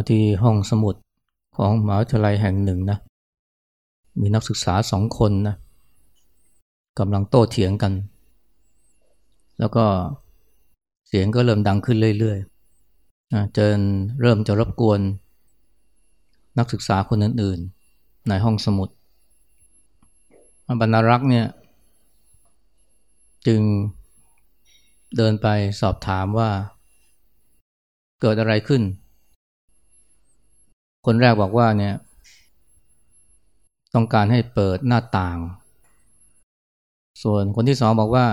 มาที่ห้องสมุดของมหาวิทยาลัยแห่งหนึ่งนะมีนักศึกษาสองคนนะกำลังโต้เถียงกัน แล้วก็เสียงก็เริ่มดังขึ้นเรื่อยๆจนเริ่มจะรบกวน นักศึกษาคนอื่นๆ ในห้องสมุดบรรณารักษ์เนี่ย จึงเดินไปสอบถามว่าเกิดอะไรขึ้น คนแรกบอกว่าเนี่ย ต้องการให้เปิดหน้าต่าง ส่วนคนที่สองบอกว่า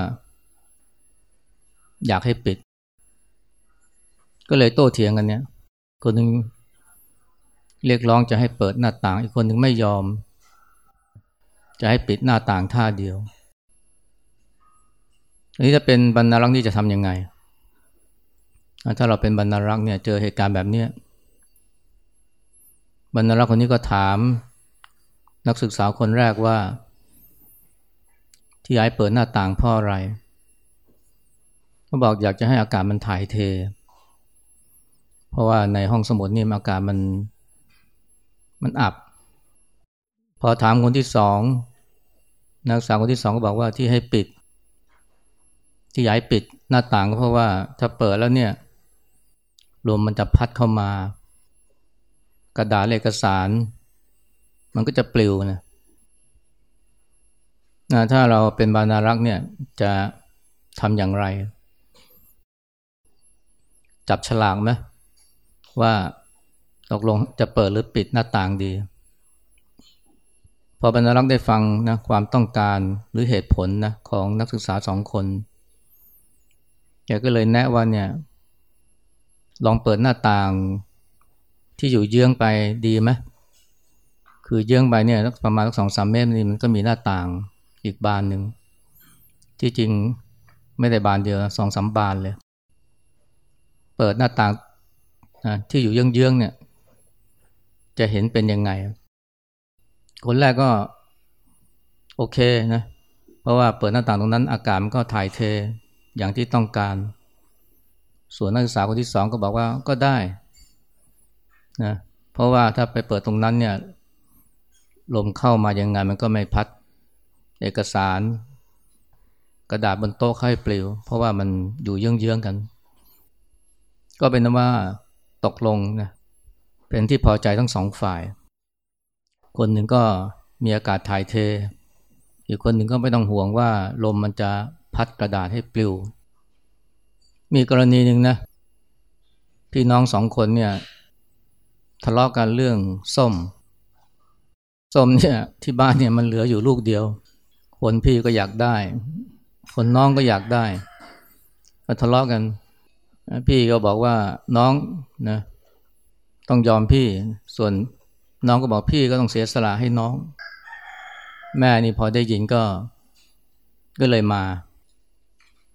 อยากให้ปิด ก็เลยโต้เถียงกันเนี่ย คนหนึ่งเรียกร้องจะให้เปิดหน้าต่าง อีกคนหนึ่งไม่ยอม จะให้ปิดหน้าต่างท่าเดียวอันนี้จะเป็นบรรณารักษ์นี่จะทำยังไง ถ้าเราเป็นบรรณารักษ์เนี่ย เจอเหตุการณ์แบบเนี้ย บรรณารักษ์คนนี้ก็ถาม นักศึกษาคนแรกว่า ที่ย้ายเปิดหน้าต่างเพราะอะไรเขาบอกอยากจะให้อากาศมันถ่ายเท เพราะว่าในห้องสมุดนี่อากาศมันมันอับ พอถามคนที่สองนักศึกษาคนที่สองก็บอกว่าที่ให้ปิด ที่ย้ายปิดหน้าต่างก็เพราะว่าถ้าเปิดแล้วเนี่ยลมมันจะพัดเข้ามา กระดาษเอกสาร มันก็จะปลิวนะนะถ้าเราเป็นบานารักษ์เนี่ยจะทำอย่างไร จับฉลากไหมว่าตกลงจะเปิดหรือปิดหน้าต่างดี พอบรรณารักษ์ได้ฟังนะความต้องการหรือเหตุผลนะของนักศึกษาสองคนแกก็เลยแนะว่าเนี่ย ลองเปิดหน้าต่าง ที่อยู่เยื้องไปดีไหมคือเยื้องไปเนี่ยประมาณสองสามเมตรนี่มันก็มีหน้าต่างอีกบานหนึ่งที่จริงไม่ได้บานเดียวสองสามบานเลย เปิดหน้าต่างที่อยู่เยื้องๆเนี่ย จะเห็นเป็นยังไง คนแรกก็โอเคนะ เพราะว่าเปิดหน้าต่างตรงนั้น อากาศมันก็ถ่ายเทอย่างที่ต้องการ ส่วนนักศึกษาคนที่สองก็บอกว่าก็ได้ นะเพราะว่าถ้าไปเปิดตรงนั้นเนี่ยลมเข้ามายังไงมันก็ไม่พัดเอกสาร กระดาษบนโต๊ะค่อยปลิว เพราะว่ามันอยู่เยื้องๆกัน ก็เป็นว่าตกลงนะเป็นที่พอใจทั้งสองฝ่าย คนหนึ่งก็มีอากาศถ่ายเท อีกคนหนึ่งก็ไม่ต้องห่วงว่า ลมมันจะพัดกระดาษให้ปลิว มีกรณีหนึ่งนะพี่น้องสองคนเนี่ย ทะเลาะกันเรื่องส้ม ส้มเนี่ยที่บ้านเนี่ยมันเหลืออยู่ลูกเดียว คนพี่ก็อยากได้ คนน้องก็อยากได้ก็ทะเลาะกัน พี่ก็บอกว่าน้องนะต้องยอมพี่ ส่วนน้องก็บอกพี่ก็ต้องเสียสละให้น้อง แม่นี่พอได้ยินก็ ก็เลยมา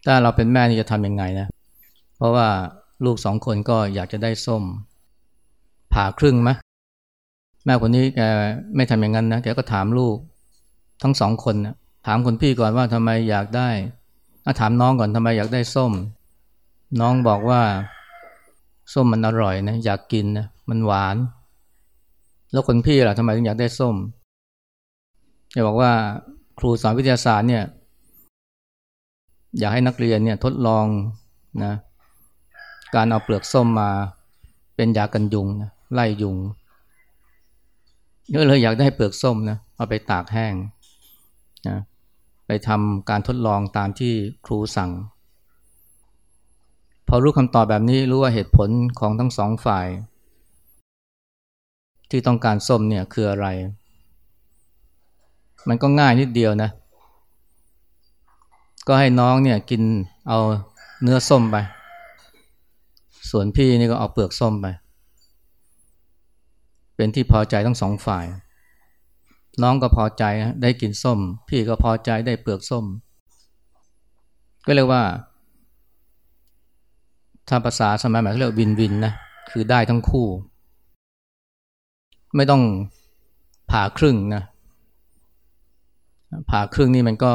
ถ้าเราเป็นแม่นี่จะทำยังไงนะ เพราะว่าลูกสองคนก็อยากจะได้ส้ม ผ่าครึ่งไหมแม่คนนี้แกไม่ทำอย่างนั้นนะแกก็ถามลูก ทั้งสองคนนะถามคนพี่ก่อนว่าทำไมอยากได้ถามน้องก่อนทำไมอยากได้ส้ม น้องบอกว่า ส้มมันอร่อยนะอยากกินนะมันหวาน แล้วคนพี่ล่ะทำไมถึงอยากได้ส้มแกบอกว่าครูสอนวิทยาศาสตร์เนี่ย อยากให้นักเรียนเนี่ยทดลองนะการเอาเปลือกส้มมาเป็นยากันยุงนะ ไล่ยุงก็เลยอยากได้เปลือกส้มนะเอาไปตากแห้งนะไปทำการทดลองตามที่ครูสั่ง พอรู้คำตอบแบบนี้รู้ว่าเหตุผลของทั้งสองฝ่าย ที่ต้องการส้มเนี่ยคืออะไร มันก็ง่ายนิดเดียวนะ ก็ให้น้องเนี่ยกินเอาเนื้อส้มไป ส่วนพี่นี่ก็เอาเปลือกส้มไป เป็นที่พอใจทั้งสองฝ่าย น้องก็พอใจได้กินส้ม พี่ก็พอใจได้เปลือกส้ม ก็เรียกว่า ถ้าภาษาสมัยใหม่เรียกวินวินนะคือได้ทั้งคู่ ไม่ต้องผ่าครึ่งนะผ่าครึ่งนี่มันก็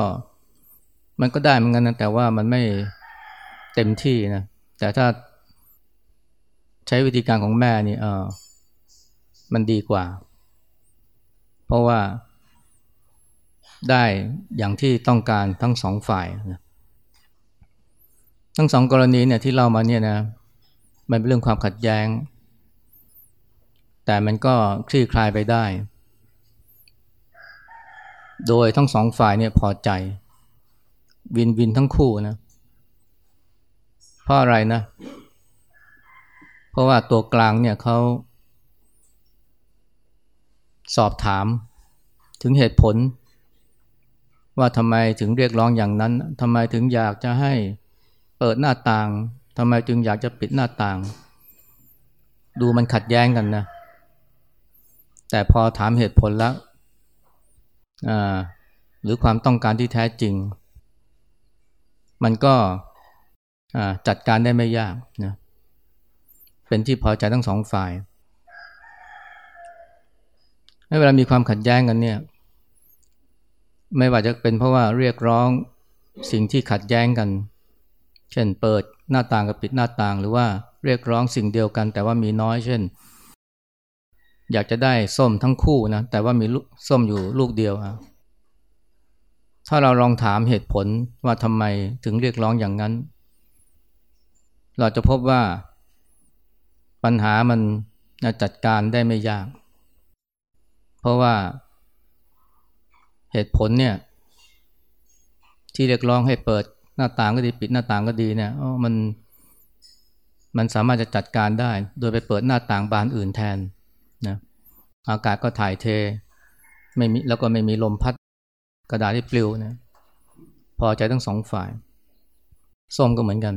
มันก็ได้เหมือนกันนะแต่ว่ามันไม่เต็มที่นะแต่ถ้าใช้วิธีการของแม่นี่เออ มันดีกว่า เพราะว่าได้อย่างที่ต้องการทั้งสองฝ่ายนะทั้งสองกรณีเนี่ยที่เล่ามาเนี่ยนะมันเป็นเรื่องความขัดแย้ง แต่มันก็คลี่คลายไปได้ โดยทั้งสองฝ่ายเนี่ยพอใจ วินวินทั้งคู่นะเพราะอะไรนะ เพราะว่าตัวกลางเนี่ยเขา สอบถามถึงเหตุผล ว่าทำไมถึงเรียกร้องอย่างนั้นทำไมถึงอยากจะให้เปิดหน้าต่างทำไมจึงอยากจะปิดหน้าต่าง ดูมันขัดแย้งกันนะ แต่พอถามเหตุผลแล้วหรือความต้องการที่แท้จริง มันก็จัดการได้ไม่ยากนะเป็นที่พอใจทั้งสองฝ่าย เวลามีความขัดแย้งกันเนี่ย ไม่ว่าจะเป็นเพราะว่าเรียกร้องสิ่งที่ขัดแย้งกัน เช่นเปิดหน้าต่างกับปิดหน้าต่าง หรือว่าเรียกร้องสิ่งเดียวกัน แต่ว่ามีน้อย เช่น อยากจะได้ส้มทั้งคู่นะ แต่ว่ามีส้มอยู่ลูกเดียวอะถ้าเราลองถามเหตุผลว่าทำไมถึงเรียกร้องอย่างนั้น เราจะพบว่าปัญหามันจัดการได้ไม่ยาก เพราะว่าเหตุผลเนี่ยที่เรียกร้องให้เปิดหน้าต่างก็ดีปิดหน้าต่างก็ดีเนี่ยอ๋อมันมันสามารถจะจัดการได้ โดยไปเปิดหน้าต่างบานอื่นแทนนะอากาศก็ถ่ายเทไม่มีแล้วก็ไม่มีลมพัดกระดาษที่ปลิวนะพอใจทั้งสองฝ่ายส้มก็เหมือนกัน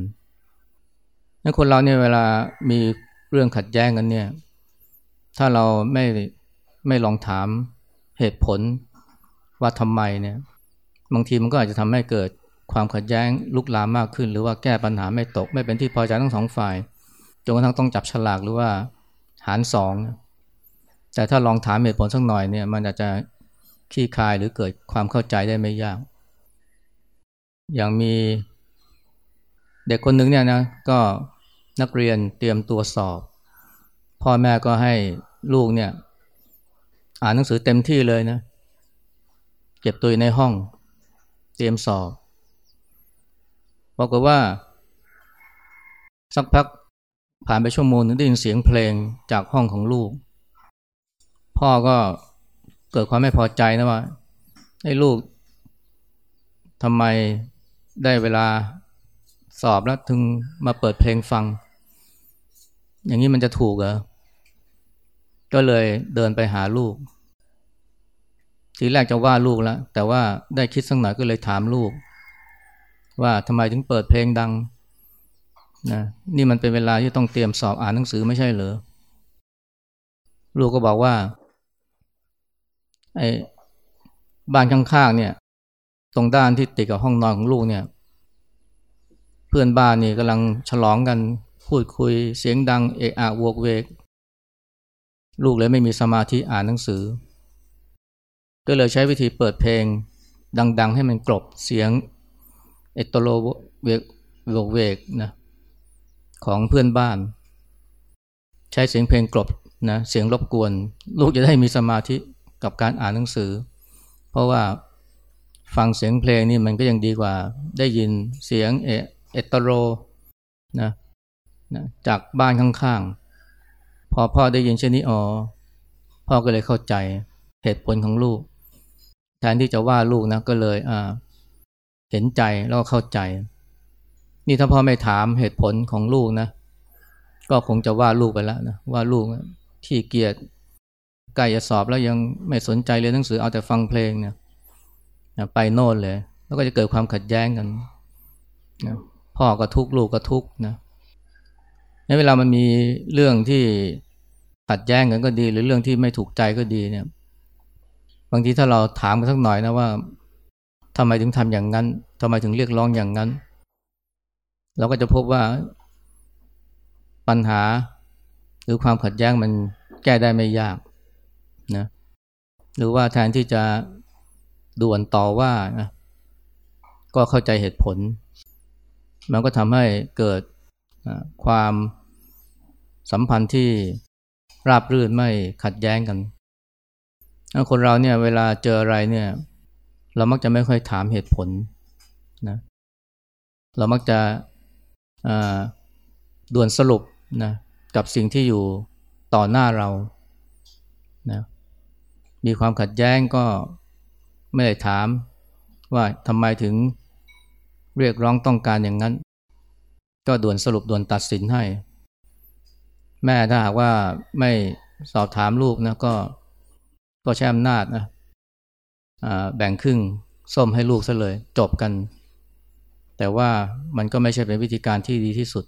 นัคนเราเนี่ยเวลามีเรื่องขัดแย้งกันเนี่ย ถ้าเราไม่ ไม่ลองถามเหตุผลว่าทำไมเนี่ยบางทีมันก็อาจจะทำให้เกิดความขัดแย้งลุกลามมากขึ้น หรือว่าแก้ปัญหาไม่ตก ไม่เป็นที่พอใจทั้งสองฝ่ายจนกระทั่งต้องจับฉลากหรือว่าหารสองแต่ถ้าลองถามเหตุผลสักหน่อยเนี่ยมันอาจจะขี้คายหรือเกิดความเข้าใจได้ไม่ยาก อย่างมีเด็กคนหนึ่งเนี่ยนะก็นักเรียนเตรียมตัวสอบ พ่อแม่ก็ให้ลูกเนี่ย อ่านหนังสือเต็มที่เลยนะเก็บตัวอยู่ในห้อง เตรียมสอบบอกว่า สักพักผ่านไปชั่วโมงนึงได้ยินเสียงเพลงจากห้องของลูก พ่อก็เกิดความไม่พอใจนะว่าให้ลูกทำไมได้เวลาสอบแล้วถึงมาเปิดเพลงฟัง อย่างนี้มันจะถูกเหรอ ก็เลยเดินไปหาลูก ทีแรกจะว่าลูกแล้ว แต่ว่าได้คิดสักหน่อยก็เลยถามลูก ว่าทำไมถึงเปิดเพลงดังนะนี่มันเป็นเวลาที่ต้องเตรียมสอบอ่านหนังสือไม่ใช่เหรอ ลูกก็บอกว่าไอ้บ้านข้างๆเนี่ย ตรงด้านที่ติดกับห้องนอนของลูกเนี่ย เพื่อนบ้านนี่กำลังฉลองกันพูดคุยเสียงดังเอะอะวกเวก ลูกเลยไม่มีสมาธิอ่านหนังสือ ก็เลยใช้วิธีเปิดเพลงดัง ๆ ให้มันกลบเสียงเอตโลเวกโวกเวกนะของเพื่อนบ้าน ใช้เสียงเพลงกลบนะเสียงรบกวน ลูกจะได้มีสมาธิกับการอ่านหนังสือ เพราะว่าฟังเสียงเพลงนี่มันก็ยังดีกว่าได้ยินเสียงเอตโรนะนะจากบ้านข้างๆ พอพ่อได้ยินเช่นนี้อ๋อพ่อก็เลยเข้าใจเหตุผลของลูก แทนที่จะว่าลูกนะก็เลยอ่าเห็นใจแล้วก็เข้าใจ นี่ถ้าพ่อไม่ถามเหตุผลของลูกนะ ก็คงจะว่าลูกไปแล้วนะว่าลูกที่เกียจใกล้จะสอบแล้วยังไม่สนใจเรียนหนังสือเอาแต่ฟังเพลงเนี่ยไปโน่นเลย แล้วก็จะเกิดความขัดแย้งกันนะพ่อก็ทุกข์ลูกก็ทุกข์นะ ในเวลามันมีเรื่องที่ขัดแย้งกันก็ดี หรือเรื่องที่ไม่ถูกใจก็ดีเนี่ย บางทีถ้าเราถามกันสักหน่อยนะว่าทำไมถึงทำอย่างนั้นทำไมถึงเรียกร้องอย่างนั้น เราก็จะพบว่าปัญหาหรือความขัดแย้งมันแก้ได้ไม่ยากนะหรือว่าแทนที่จะด่วนต่อว่านะก็เข้าใจเหตุผล มันก็ทำให้เกิดความ สัมพันธ์ที่ราบรื่นไม่ขัดแย้งกันคนเราเนี่ยเวลาเจออะไรเนี่ย เรามักจะไม่ค่อยถามเหตุผลนะเรามักจะด่วนสรุปนะกับสิ่งที่อยู่ต่อหน้าเรานะมีความขัดแย้งก็ไม่ได้ถามว่าทำไมถึงเรียกร้องต้องการอย่างนั้น ก็ด่วนสรุปด่วนตัดสินให้ แม่ถ้าหากว่าไม่สอบถามลูกนะก็ก็ใช้อำนาจนะแบ่งครึ่งส้มให้ลูกซะเลย จบกัน แต่ว่ามันก็ไม่ใช่เป็นวิธีการที่ดีที่สุด